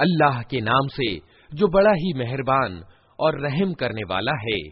अल्लाह के नाम से जो बड़ा ही मेहरबान और रहम करने वाला है।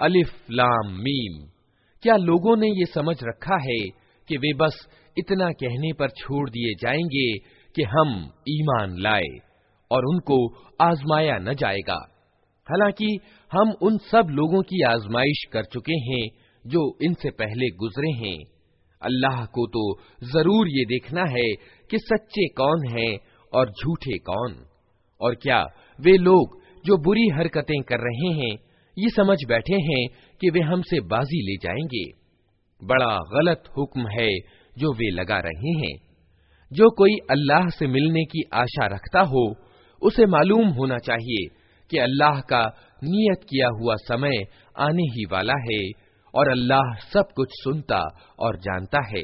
अलिफ, लाम, मीम। क्या लोगों ने ये समझ रखा है कि वे बस इतना कहने पर छोड़ दिए जाएँगे कि हम ईमान लाए और उनको आजमाया न जाएगा? हालाँकि हम उन सब लोगों की आजमाइश कर चुके हैं जो इनसे पहले गुजरे हैं। अल्लाह को तो ज़रूर ये देखना है कि सच्चे कौन हैं और झूठे कौन। और क्या वे लोग जो बुरी हरकतें कर रहे हैं, ये समझ बैठे हैं कि वे हमसे बाजी ले जाएँगे। बड़ा गलत हुक्म है जो वे लगा रहे हैं। जो कोई अल्लाह से मिलने की आशा रखता हो, उसे मालूम होना चाहिए कि अल्लाह का नियत किया हुआ समय आने ही वाला है और अल्लाह सब कुछ सुनता और जानता है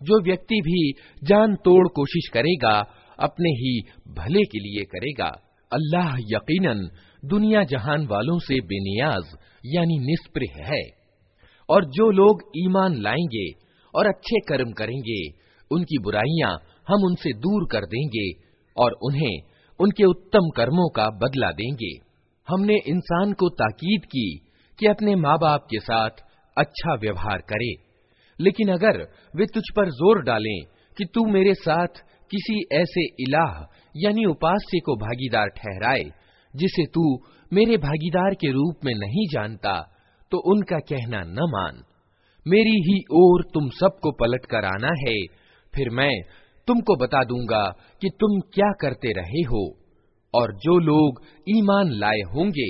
जो व्यक्ति भी जान तोड़ कोशिश करेगा अपने ही भले के लिए करेगा। अल्लाह यकीनन, दुनिया जहान वालों से बेनियाज, यानी निष्प्रह है। और जो लोग ईमान लाएँगे और अच्छे कर्म करेंगे, उनकी बुराइयाँ हम उनसे दूर कर देंगे और उन्हें उनके उत्तम कर्मों का बदला देंगे। हमने इंसान को ताकीद की कि अपने माँ बाप के साथ अच्छा व्यवहार करे। लेकिन अगर वे तुझ पर ज़ोर डालें कि तू मेरे साथ किसी ऐसे इलाह, यानी उपास्य को भागीदार ठहराए, जिसे तू मेरे भागीदार के रूप में नहीं जानता तो उनका कहना न मान। मेरी ही ओर तुम सबको पलट कर आना है, फिर मैं तुमको बता दूँगा कि तुम क्या करते रहे हो। और जो लोग ईमान लाए होंगे,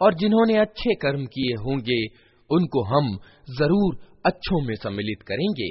और जिन्होंने अच्छे कर्म किए होंगे, उनको हम ज़रूर अच्छों में सम्मिलित करेंगे।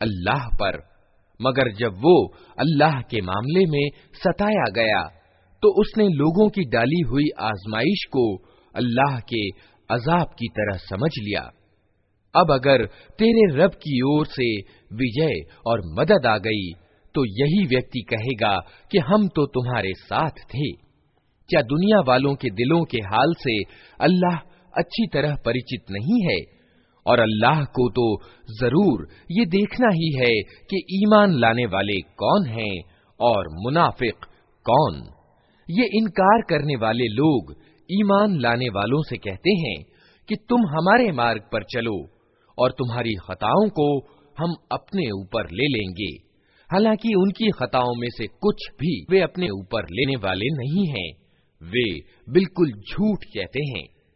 अल्लाह पर। मगर जब वो अल्लाह के मामले में सताया गया तो उसने लोगों की डाली हुई आजमाइश को अल्लाह के अजाब की तरह समझ लिया। अब अगर तेरे रब की ओर से विजय और मदद आ गई तो यही व्यक्ति कहेगा कि हम तो तुम्हारे साथ थे। क्या दुनिया वालों के दिलों के हाल से अल्लाह अच्छी तरह परिचित नहीं है? और अल्लाह को तो ज़रूर ये देखना ही है कि ईमान लाने वाले कौन हैं और मुनाफिक कौन। ये इनकार करने वाले लोग ईमान लाने वालों से कहते हैं कि तुम हमारे मार्ग पर चलो और तुम्हारी खताओं को हम अपने ऊपर ले लेंगे। हालाँकि उनकी खताओं में से कुछ भी वे अपने ऊपर लेने वाले नहीं हैं। वे बिल्कुल झूठ कहते हैं।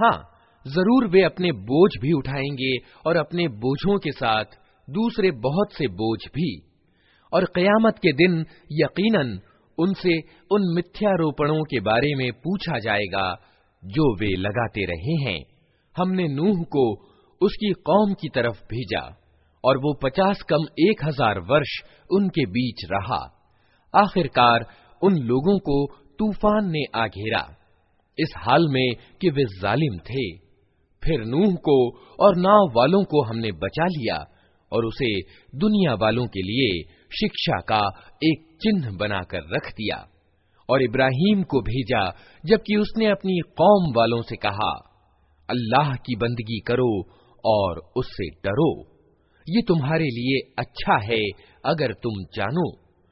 हाँ जरूर वे अपने बोझ भी उठाएंगे और अपने बोझों के साथ दूसरे बहुत से बोझ भी और कयामत के दिन यकीनन उनसे उन मिथ्यारोपणों के बारे में पूछा जाएगा, जो वे लगाते रहे हैं। हमने नूह को उसकी कौम की तरफ़ भेजा, और वो पचास कम एक हज़ार वर्ष उनके बीच रहा। आखिरकार उन लोगों को तूफ़ान ने आ घेरा इस हाल में कि वे जालिम थे। फिर नूह को और नाव वालों को हमने बचा लिया, और उसे दुनिया वालों के लिए शिक्षा का एक चिन्ह बनाकर रख दिया और इब्राहिम को भेजा, जबकि उसने अपनी कौम वालों से कहा, अल्लाह की बंदगी करो और उससे डरो। ये तुम्हारे लिए अच्छा है, अगर तुम जानो।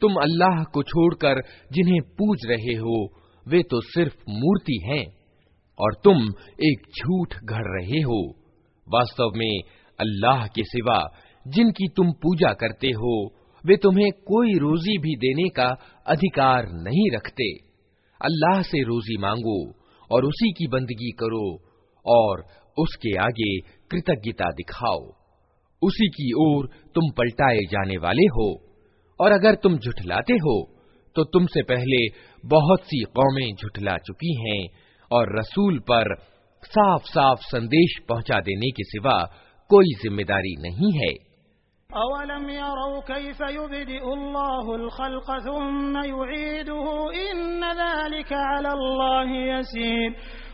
तुम अल्लाह को छोड़कर जिन्हें पूज रहे हो, वे तो सिर्फ़ मूर्ति हैं, और तुम एक झूठ घड़ रहे हो। वास्तव में अल्लाह के सिवा जिनकी तुम पूजा करते हो, वे तुम्हें कोई रोजी भी देने का अधिकार नहीं रखते। अल्लाह से रोजी मांगो और उसी की बंदगी करो और उसके आगे कृतज्ञता दिखाओ। उसी की ओर तुम पलटाए जाने वाले हो। और अगर तुम झुठलाते हो तो तुमसे पहले बहुत सी कौमें झुठला चुकी हैं और रसूल पर साफ़ साफ़ संदेश पहुँचा देने के सिवा कोई ज़िम्मेदारी नहीं है। अवलम कैफ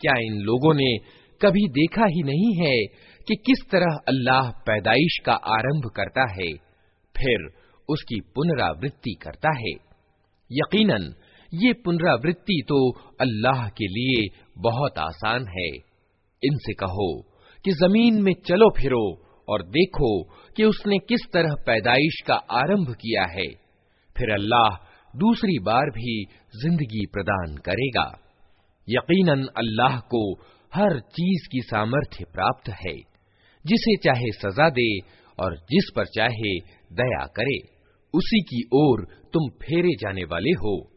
क्या इन लोगों ने कभी देखा ही नहीं है कि किस तरह अल्लाह पैदाइश का आरंभ करता है फिर उसकी पुनरावृत्ति करता है यकीनन ये पुनरावृत्ति तो अल्लाह के लिए बहुत आसान है इनसे कहो कि जमीन में चलो फिरो और देखो कि उसने किस तरह पैदाइश का आरंभ किया है। फिर अल्लाह दूसरी बार भी ज़िंदगी प्रदान करेगा। यकीनन अल्लाह को हर चीज़ की सामर्थ्य प्राप्त है। जिसे चाहे सजा दे और जिस पर चाहे दया करे। उसी की ओर तुम फेरे जाने वाले हो।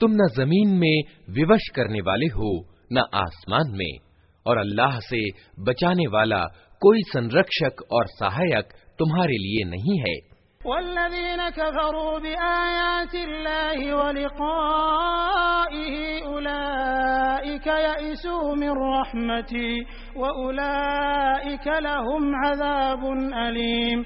तुम न ज़मीन में विवश करने वाले हो, न आसमान में। और अल्लाह से बचाने वाला कोई संरक्षक और सहायक तुम्हारे लिए नहीं है वल्लज़ीन कफरू बिआयातिल्लाहि व लिक़ाइहि उलाइक यइसू मिन रहमती व उलाइक लहुम अज़ाबुन अलीम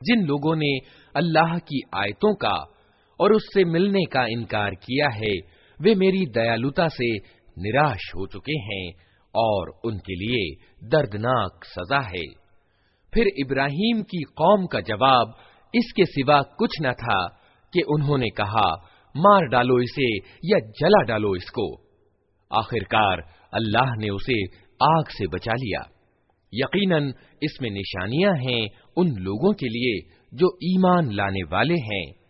जिन लोगों ने अल्लाह की आयतों का और उससे मिलने का इनकार किया है वे मेरी दयालुता से निराश हो चुके हैं और उनके लिए दर्दनाक सजा है फिर इब्राहिम की कौम का जवाब इसके सिवा कुछ न था कि उन्होंने कहा, मार डालो इसे या जला डालो इसको। आखिरकार अल्लाह ने उसे आग से बचा लिया। यकीनन इसमें निशानियाँ हैं उन लोगों के लिए जो ईमान लाने वाले हैं।